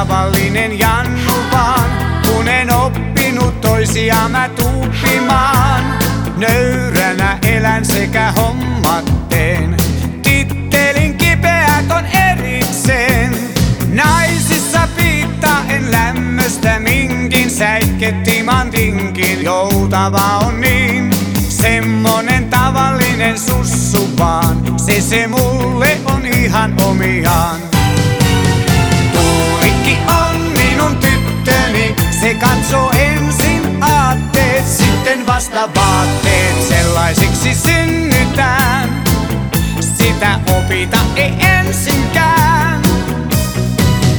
Tavallinen Jannu vaan, kun en oppinut toisia mä tuuppimaan. Nöyränä elän sekä hommat teen, tittelin kipeät on erikseen. Naisissa piittaa en lämmöstä minkin, säikke timantinkin, joutava on niin. Semmonen tavallinen sussu vaan, se se mulle on ihan omiaan. Vasta vaatteet, sellaisiksi synnytään. Sitä opita ei ensinkään.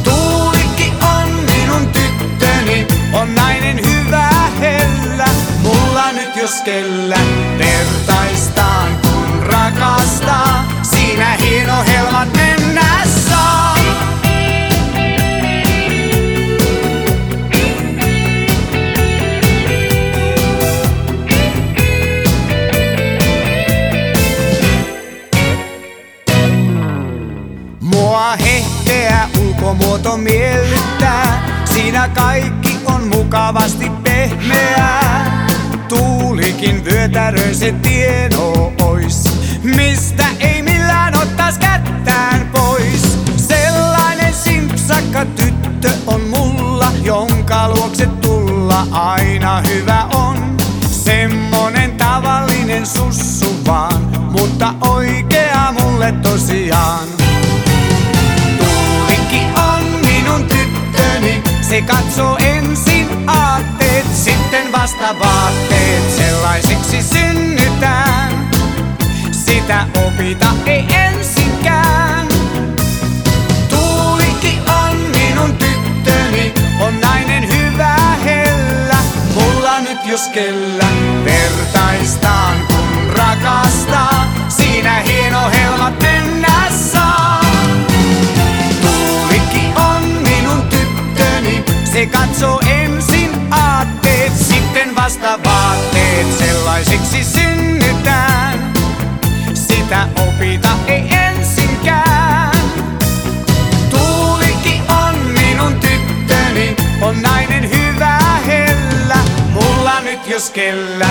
Tuulikki on minun tyttöni, on nainen hyvä hellä, mulla nyt jos kellä vertaistaan kun rakastaa, Mua hehteä ulkomuoto miellyttää, siinä kaikki on mukavasti pehmeää. Tuulikin vyötäröin se tieno ois, mistä ei millään ottais kättään pois. Sellainen simpsakka tyttö on mulla, jonka luokse tulla aina hyvä on. Semmonen tavallinen sussu vaan, mutta oikea mulle tosiaan. Se katsoo ensin aatteet, sitten vasta vaatteet, sellaisiksi synnytään. Sitä opita ei ensinkään. Tuulikki on minun tyttöni, on nainen hyvä hellä, mulla nyt jos kellä Sitä opita ei ensinkään. Tuulikki on minun tyttöni, on nainen hyvä hellä, mulla nyt jos kellä